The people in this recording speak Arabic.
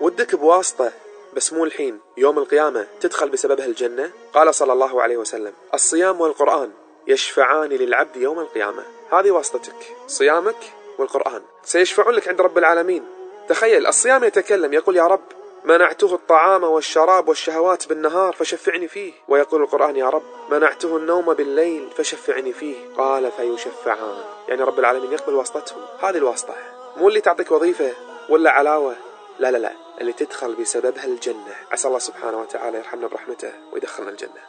ودك بواسطة بس مو الحين يوم القيامة تدخل بسببها الجنة؟ قال صلى الله عليه وسلم الصيام والقرآن يشفعان للعبد يوم القيامة. هذه واسطتك صيامك والقرآن. سيشفعون لك عند رب العالمين. تخيل الصيام يتكلم يقول يا رب منعته الطعام والشراب والشهوات بالنهار فشفعني فيه. ويقول القرآن يا رب منعته النوم بالليل فشفعني فيه. قال فيشفعان. يعني رب العالمين يقبل واسطتهم هذه الواسطة. مو اللي تعطيك وظيفة ولا علاوة. لا لا لا اللي تدخل بسببها الجنة. عسى الله سبحانه وتعالى يرحمنا برحمته ويدخلنا الجنة.